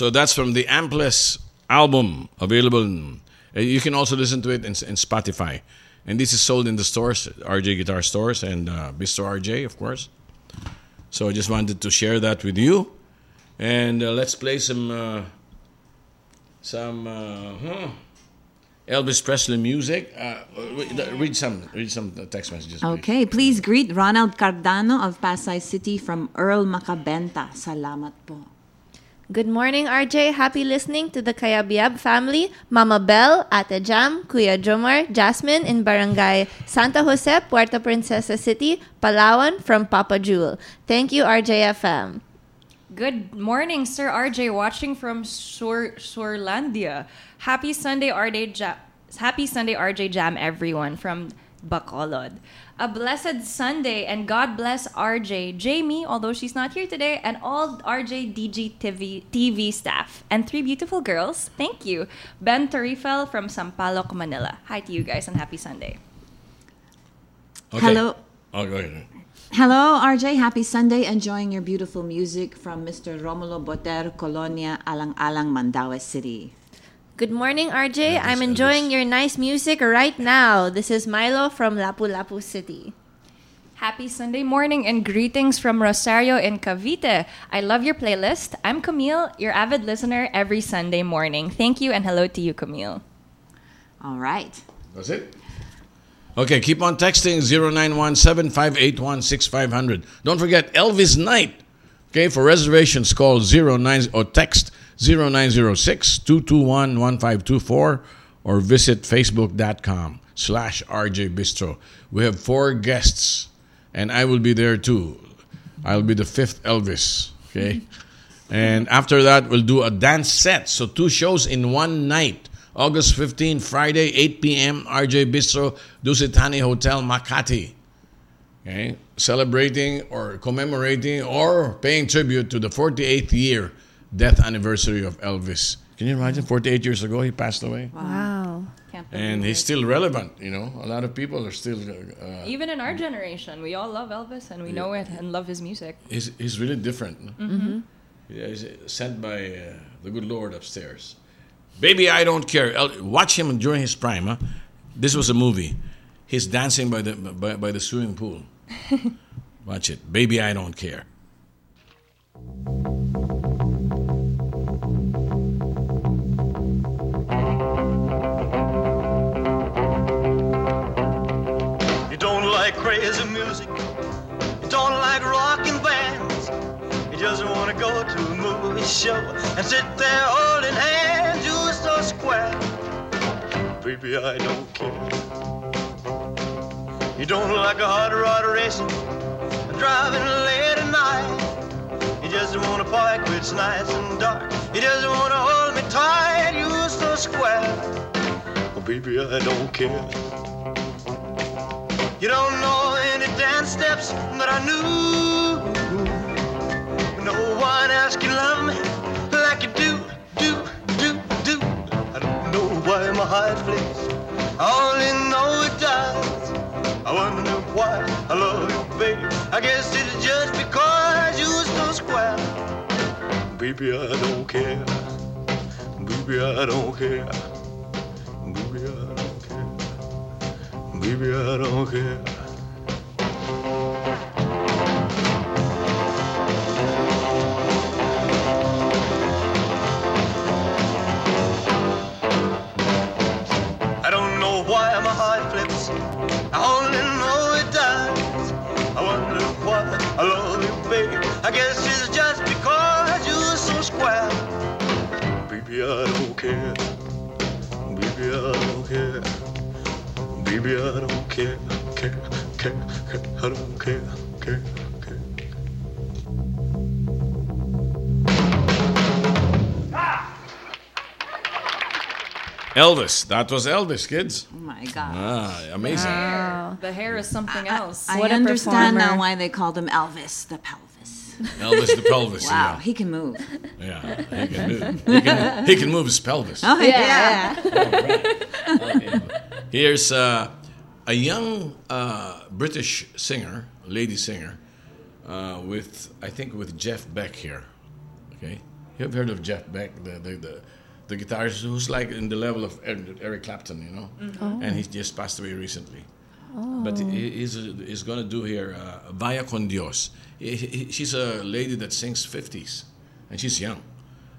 So that's from the Ampless album available. Uh, you can also listen to it in, in Spotify. And this is sold in the stores, RJ Guitar Stores and uh, Bistro RJ, of course. So I just wanted to share that with you. And uh, let's play some uh, some uh, hmm, Elvis Presley music. Uh, read, some read some text messages. please. Okay, please greet Ronald Cardano of Pasay City from Earl Macabenta. Salamat po. Good morning, RJ. Happy listening to the Kayabyab family. Mama Bell, Ate Jam, Kuya Jomar, Jasmine in Barangay Santa Jose, Puerto Princesa City, Palawan from Papa Jewel. Thank you, RJFM. Good morning, Sir RJ, watching from Sur Surlandia. Happy Sunday, RJ Jam. Happy Sunday, RJ Jam, everyone from Bacolod. A blessed Sunday, and God bless RJ, Jamie, although she's not here today, and all RJ DG TV, TV staff, and three beautiful girls. Thank you. Ben Tarifel from Sampaloc, Manila. Hi to you guys, and happy Sunday. Okay. Hello. Oh, go ahead. Hello, RJ. Happy Sunday. Enjoying your beautiful music from Mr. Romulo Boter, Colonia, Alang Alang, Mandaue City. Good morning, RJ. Elvis, I'm enjoying Elvis. your nice music right now. This is Milo from Lapu-Lapu City. Happy Sunday morning and greetings from Rosario in Cavite. I love your playlist. I'm Camille, your avid listener every Sunday morning. Thank you and hello to you, Camille. All right. That's it. Okay, keep on texting 0917-581-6500. Don't forget Elvis Night. Okay, for reservations call 09 or text 0906-221-1524 or visit facebook.com slash RJ Bistro. We have four guests and I will be there too. I'll be the fifth Elvis. Okay. And after that, we'll do a dance set. So two shows in one night. August 15, Friday, 8 p.m., RJ Bistro, Dusit Thani Hotel, Makati. Okay? Celebrating or commemorating or paying tribute to the 48th year death anniversary of Elvis. Can you imagine? 48 years ago, he passed away. Wow. Can't believe And it. he's still relevant, you know. A lot of people are still. Uh, Even in our generation, we all love Elvis and we know it and love his music. he's, he's really different. Mm-hmm. Yeah, he's sent by uh, the good Lord upstairs. Baby, I don't care. El- Watch him during his prime. Huh? This was a movie. He's dancing by the by, by the swimming pool. Watch it. Baby, I don't care. Show and sit there holding hands. You're so square. Baby, I don't care. You don't like a hot rod racing, driving late at night. You just want to park where it's nice and dark. You just want to hold me tight. You're so square. Oh, baby, I don't care. You don't know any dance steps that I knew. No one else can love me like you do, do, do, do. I don't know why my heart flips. I only know it does. I wonder why I love you, baby. I guess it's just because you're so square. Baby, I don't care. Baby, I don't care. Baby, I don't care. Baby, I don't care. Baby, I don't care, care, care, care. I don't care, care, care. Elvis. That was Elvis, kids. Oh my God. Ah, amazing. Hair. The hair is something else. I What a understand now why they called him Elvis the pelvis. Elvis the pelvis. Wow, he can move. Yeah, yeah. He can move. He can, he can move his pelvis. Oh, yeah. Here's uh, a young uh, British singer, lady singer, uh, with I think with Jeff Beck here. Okay, You've heard of Jeff Beck, the the, the, the guitarist who's like in the level of Er- Eric Clapton, you know, and he just passed away recently. But he, he's he's gonna do here uh, Vaya con Dios. He- he- she's a lady that sings 50s, and she's young.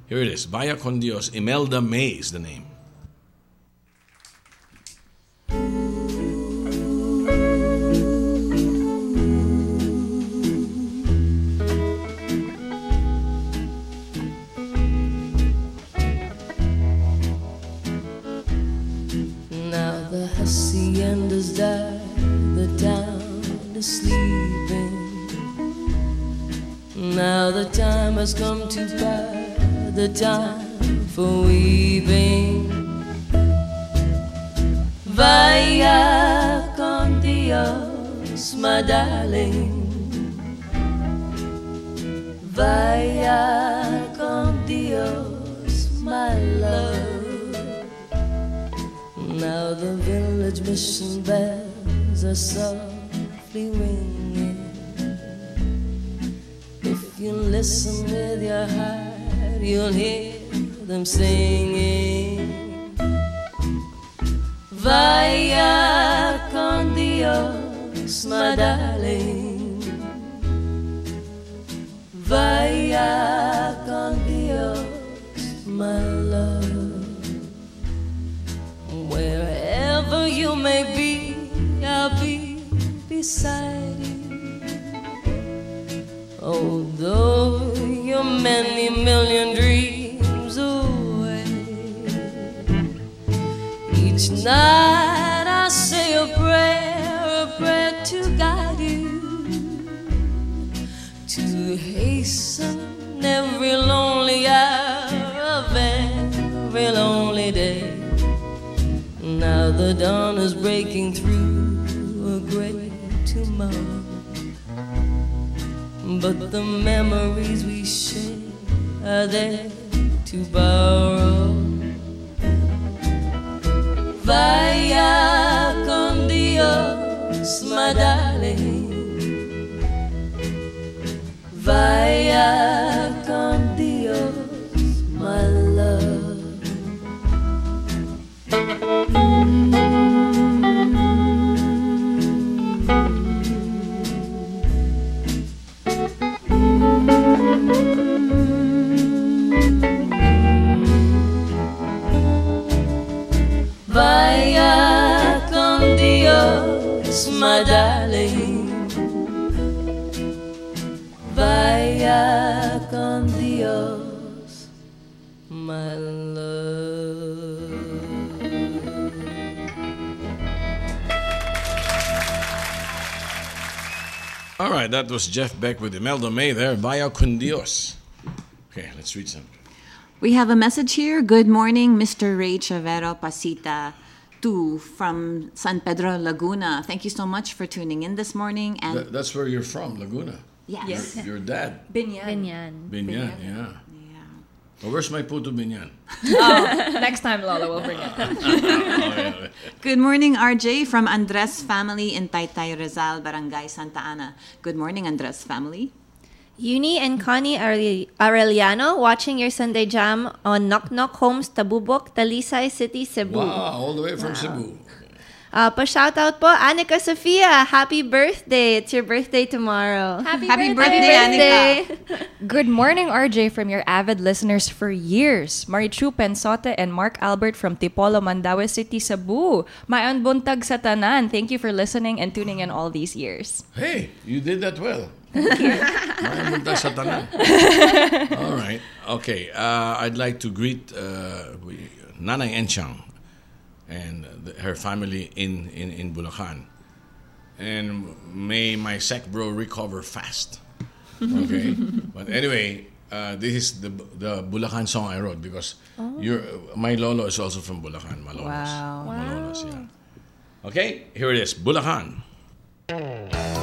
Here it is, Vaya con Dios. Imelda May is the name. Haciendas die, the town is sleeping. Now the time has come to buy the time for weeping. Vaya con Dios, my darling. Vaya The village mission bells are softly ringing. If you listen with your heart, you'll hear them singing. Vaya con Dios, my darling. Vaya con Dios, my beside you. Although you're many million dreams away, each night I say a prayer, a prayer to guide you, to hasten every lonely hour of every lonely day. Now the dawn is breaking through The memories we share are there to borrow. Vaya con Dios, my darling. That was Jeff Beck with Imelda May there, Vaya con Dios. Okay, let's read some. We have a message here. Good morning, Mr. Ray Chavero Pasita 2 from San Pedro, Laguna. Thank you so much for tuning in this morning. And Th- that's where you're from, Laguna. yes. Your, your dad, Biñan. Biñan. Biñan, yeah. Yeah. Well, where's my puto Biñan? Oh, next time, Lola, we'll bring it. Oh. Good morning, RJ from Andres family in Taytay Rizal, Barangay Santa Ana. Good morning, Andres family. Uni and Connie Areli- Arellano watching your Sunday Jam on Knock Knock Homes, Tabunok, Talisay City, Cebu. Wow, all the way from Cebu. Uh, pa-shoutout po, Anika Sofia. Happy birthday. It's your birthday tomorrow. Happy, Happy birthday, Anika. Good morning, RJ, from your avid listeners for years. Marichu Pensote and Mark Albert from Tipolo, Mandaue City, Cebu. Mayon buntag sa tanan. Thank you for listening and tuning in all these years. Hey, you did that well. Maraming sa tanan. All right. Okay. Uh, I'd like to greet uh, we- Nanay Enchang and the, her family in, in, in Bulacan. And may my sec bro recover fast. Okay. but anyway, uh, this is the the Bulacan song I wrote because your my lolo is also from Bulacan. Malolos. Wow. Malolos, yeah. Okay, here it is. Bulacan. Sa aming bayan ng Bulacan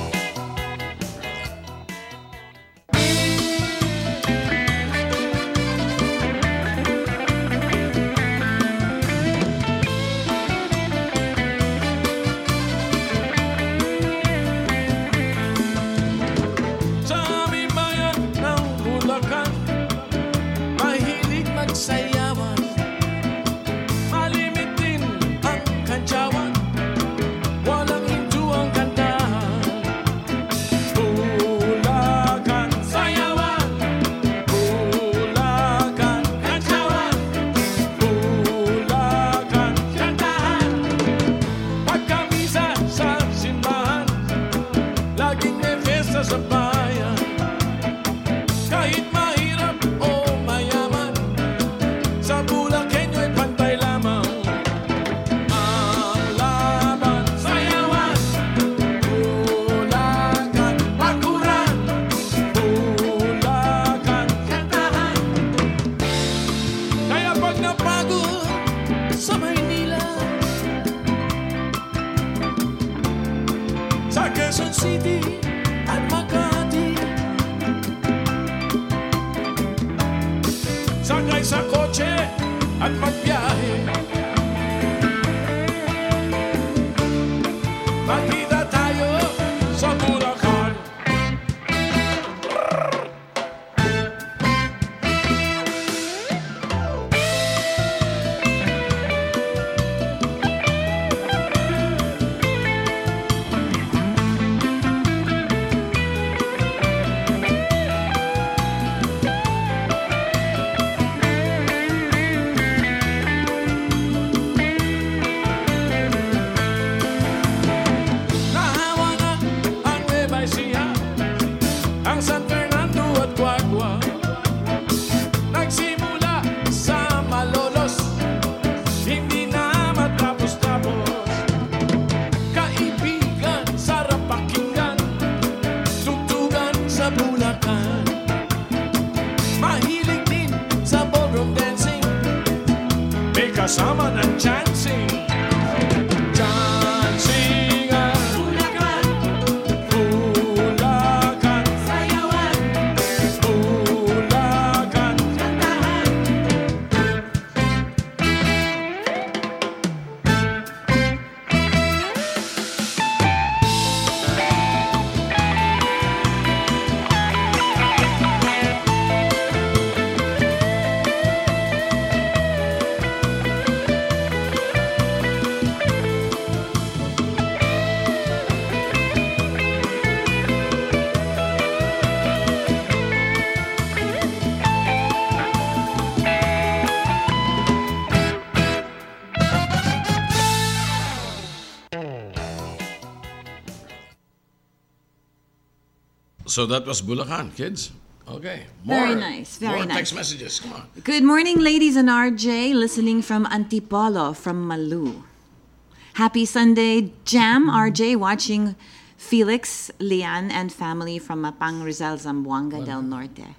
So that was Bulacan, kids. Okay. Very nice, very more nice. text messages. Come on. Good morning, ladies and RJ, listening from Antipolo, from Malu. Happy Sunday, Jam, RJ, watching Felix, Lian, and family from Mapang Rizal, Zamboanga del Norte.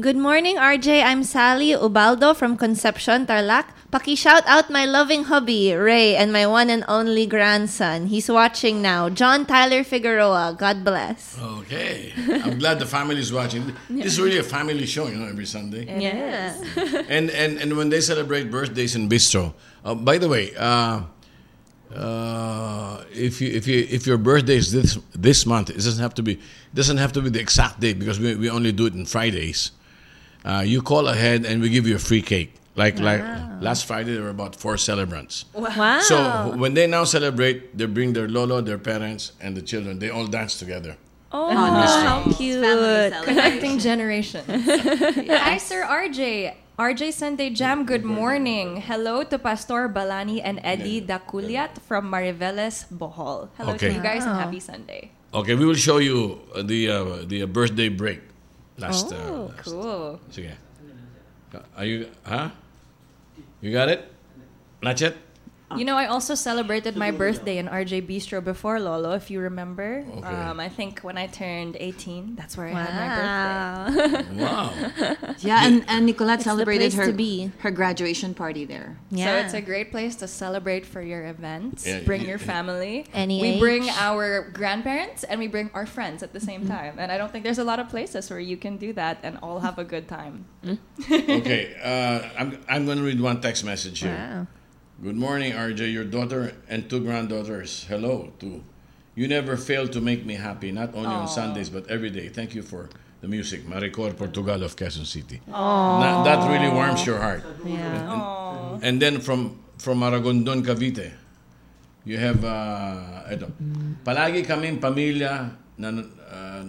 Good morning, RJ. I'm Sally Ubaldo from Concepcion, Tarlac. Paki-shout out my loving hubby, Ray, and my one and only grandson. He's watching now. John Tyler Figueroa. God bless. Okay. I'm glad the family is watching. This is really a family show, you know, every Sunday. Yeah. and, and and when they celebrate birthdays in bistro. Uh, by the way, uh, uh, if you if you if your birthday is this this month, it doesn't have to be doesn't have to be the exact date because we, we only do it on Fridays. Uh, you call ahead and we give you a free cake. Like like last Friday, there were about four celebrants. Wow. So when they now celebrate, they bring their lolo, their parents, and the children. They all dance together. oh, how cute. Family celebration. Connecting generations. Hi, Sir RJ. RJ Sunday Jam, good morning. Hello to Pastor Balani and Eddie Dakuliat from Mariveles, Bohol. Hello Okay. to you guys and happy Sunday. Okay, we will show you uh, the uh, the uh, birthday break. Last. uh, last. Cool. Sige. Are you? Huh? You got it? Not yet. You know, I also celebrated my birthday in RJ Bistro before Lolo, if you remember. Okay. Um, I think when I turned 18, that's where I had my birthday. Wow. Wow. Yeah, and, and Nicolette It's celebrated her, to be. her graduation party there. yeah. So it's a great place to celebrate for your events. Yeah, bring yeah, your family. Any we age. bring our grandparents and we bring our friends at the same Mm-hmm. time. And I don't think there's a lot of places where you can do that and all have a good time. Okay. Uh, I'm I'm going to read one text message here. Wow. Good morning, RJ. Your daughter and two granddaughters. Hello to. You never fail to make me happy, not only on Sundays but every day. Thank you for the music, Maricor Portugal of Quezon City. Na- that really warms your heart. Yeah. And then from from Maragondon, Cavite, you have uh, ito. Palagi kaming pamilya na uh,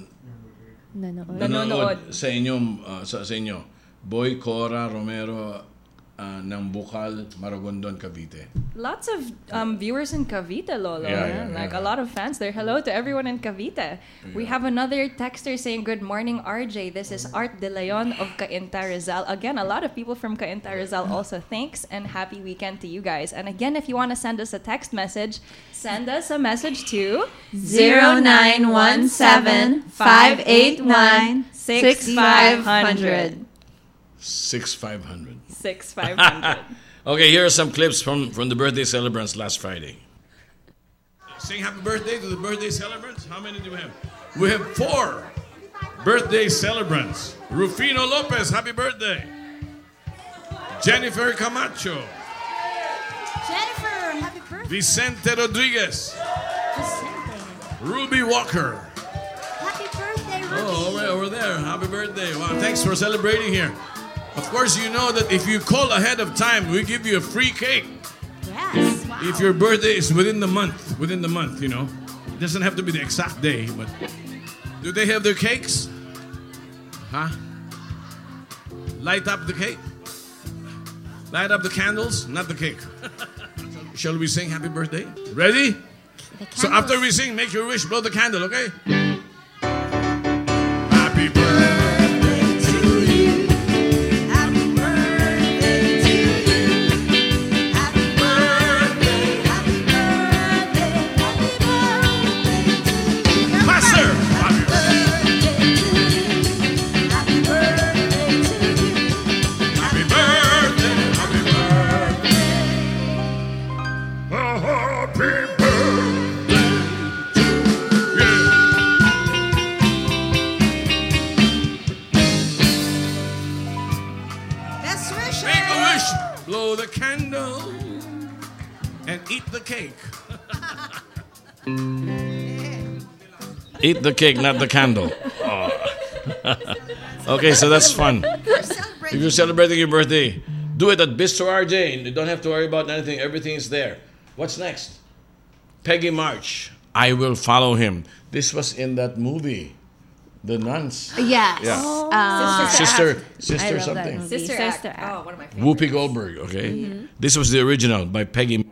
Nanood. nanonood sa inyong uh, sa, sa inyo. Boy Cora Romero uh, ng Bukal, Maragondon, Cavite. Lots of um, viewers in Cavite, Lolo. Yeah, yeah, like yeah. a lot of fans there. Hello to everyone in Cavite. We have another texter saying, Good morning, RJ. This is Art De Leon of Cainta Rizal. Again, a lot of people from Cainta Rizal also thanks and happy weekend to you guys. And again, if you want to send us a text message, send us a message to 0917-589-6500. 6500. 6500. Okay, here are some clips from, from the birthday celebrants last Friday. Sing happy birthday to the birthday celebrants. How many do we have? We have four birthday celebrants. Rufino Lopez, happy birthday. Jennifer Camacho, Jennifer, happy birthday. Vicente Rodriguez, Vicente. Ruby Walker. Happy birthday, oh, Ruby. Oh, all right, over there. Happy birthday. Wow, thanks for celebrating here. Of course, you know that if you call ahead of time, we give you a free cake. Yes. Wow. If your birthday is within the month, within the month, you know. It doesn't have to be the exact day, but do they have their cakes? Huh? Light up the cake. Light up the candles, not the cake. Shall we sing happy birthday? Ready? The So after we sing, make your wish, blow the candle, okay? Happy birthday eat the cake, not the candle. Oh. okay, so that's fun. If you're celebrating your birthday, do it at Bistro RJ. You don't have to worry about anything. Everything is there. What's next? Peggy March. I will follow him. This was in that movie, The Nuns. Yes. Yeah. Uh, Sister, I sister love that something. movie. Sister, Sister Act. Act. Oh, one of my favorites. Whoopi Goldberg. Okay, this was the original by Peggy.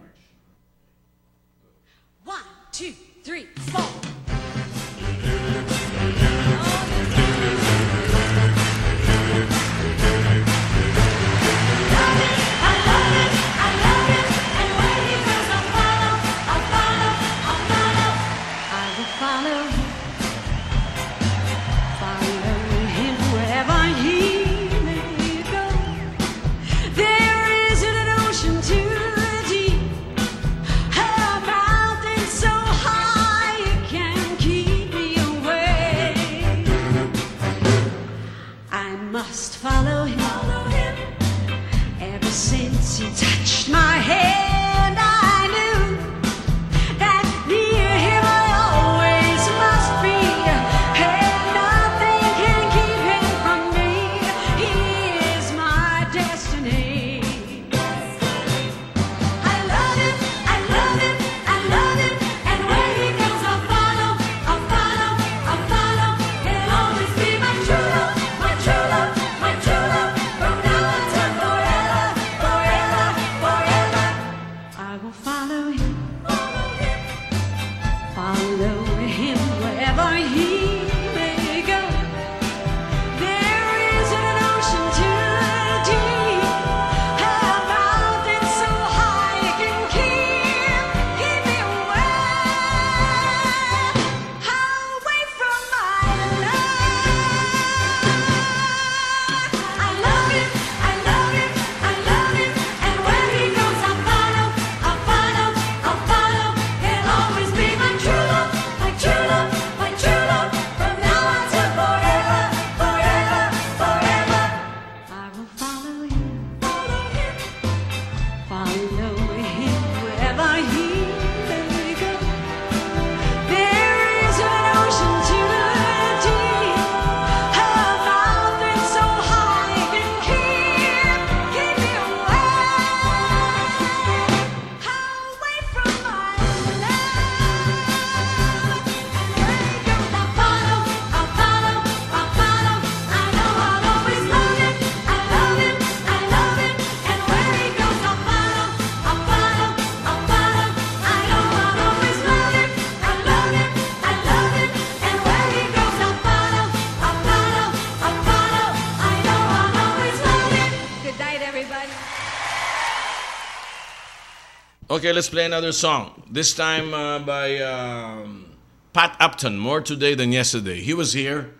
Okay, let's play another song. This time uh, by um, Pat Upton. More today than yesterday. He was here.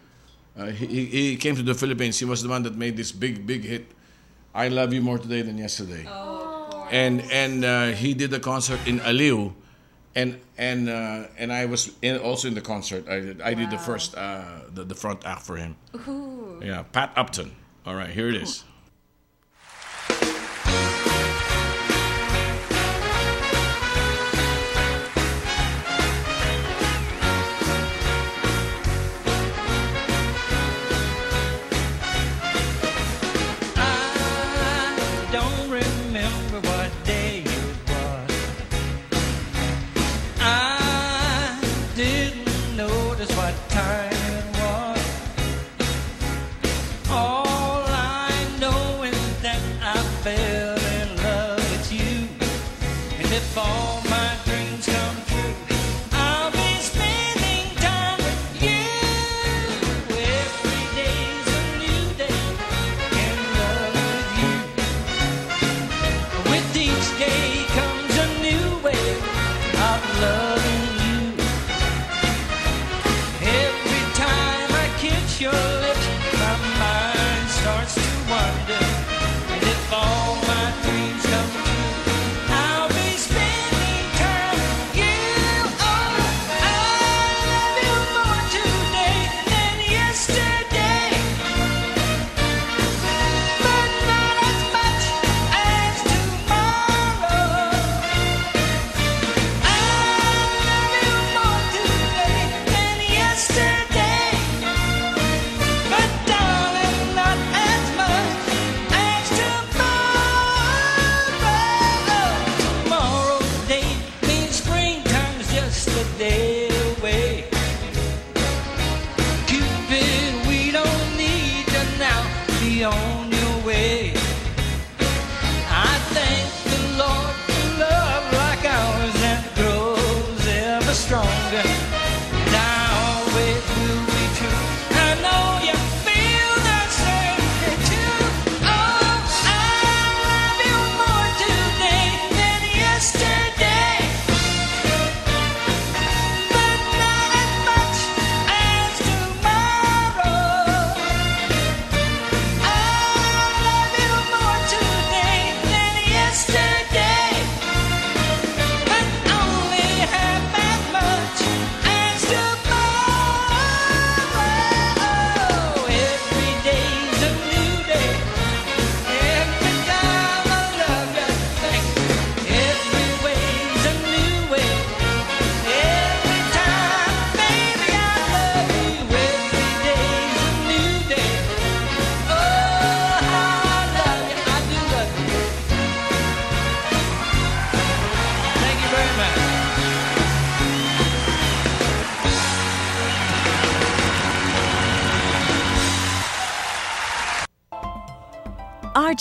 Uh, he, he came to the Philippines. He was the one that made this big big hit. I love you more today than yesterday. Oh, and and uh, he did a concert in Aliw, and and uh, and I was in, also in the concert. I did, I did the first uh, the, the front act for him. Ooh. Yeah, Pat Upton. All right, here it is.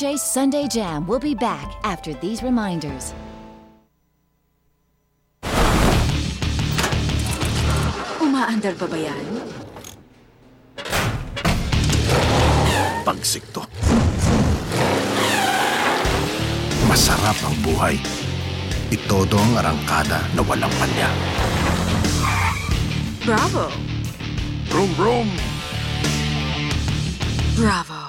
RJ's Sunday Jam will be back after these reminders. Umaandar pa ba yan? Pagsikto. Masarap ang buhay. Itodo ang arangkada na walang palya. Bravo! Brum brum! Bravo!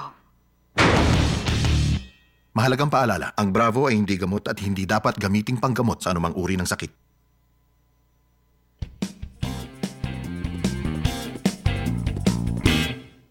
Mahalagang paalala, ang Bravo ay hindi gamot at hindi dapat gamiting panggamot sa anumang uri ng sakit.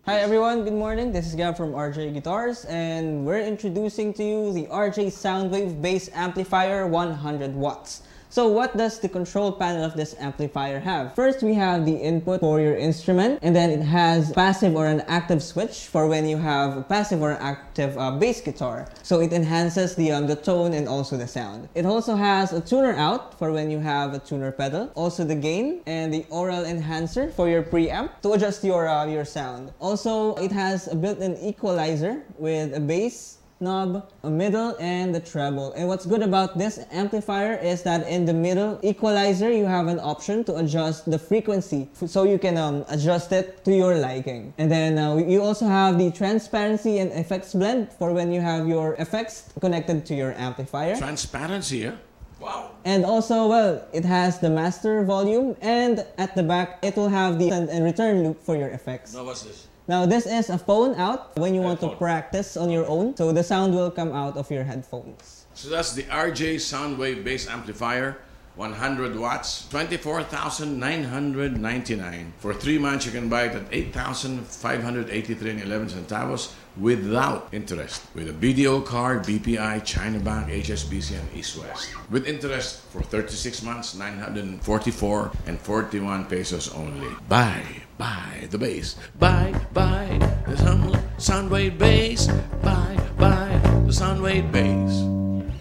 Hi everyone, good morning. This is Gab from RJ Guitars and we're introducing to you the RJ Soundwave Bass Amplifier 100 watts. So what does the control panel of this amplifier have? First, we have the input for your instrument and then it has passive or an active switch for when you have a passive or an active uh, bass guitar. So it enhances the, um, the tone and also the sound. It also has a tuner out for when you have a tuner pedal. Also the gain and the aural enhancer for your preamp to adjust your, uh, your sound. Also, it has a built-in equalizer with a bass knob, a middle, and the treble. And what's good about this amplifier is that in the middle equalizer, you have an option to adjust the frequency so you can um, adjust it to your liking. And then uh, you also have the transparency and effects blend for when you have your effects connected to your amplifier. Transparency, yeah? Wow. And also, well, it has the master volume, and at the back, it will have the send and return loop for your effects. Now, what's this? Now, this is a phone out when you want to Headphone. practice on your own, so the sound will come out of your headphones. So that's the RJ Soundwave bass amplifier, 100 watts, 24,999. For three months, you can buy it at 8,583 and 11 centavos without interest. With a BDO card, BPI, China Bank, HSBC, and East West. With interest for 36 months, 944 and 41 pesos only. Buy, buy the bass. Buy, buy the sound, Soundwave bass. Buy, buy the Soundwave bass.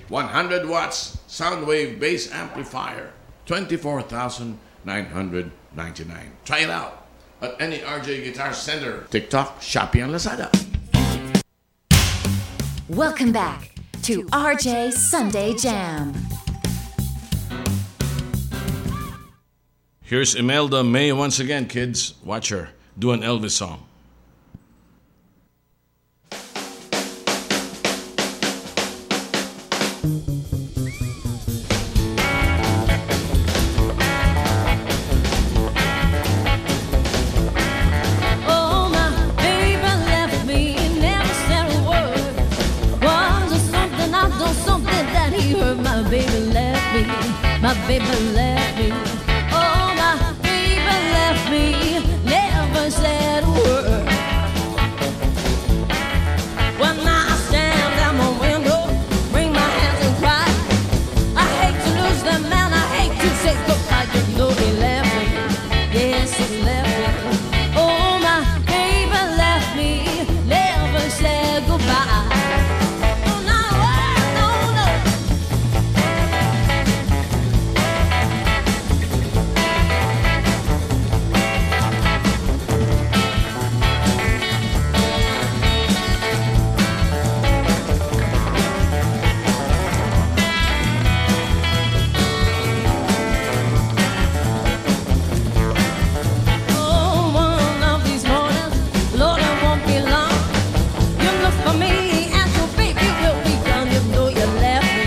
100 watts Soundwave bass amplifier, 24,999. Try it out at any RJ Guitar Center, TikTok, Shopee, and Lazada. Welcome back to RJ Sunday Jam. Here's Imelda May once again, kids. Watch her do an Elvis song. Oh, my baby left me and never said a word why just stopped the dance and someplace that ever my baby left me my baby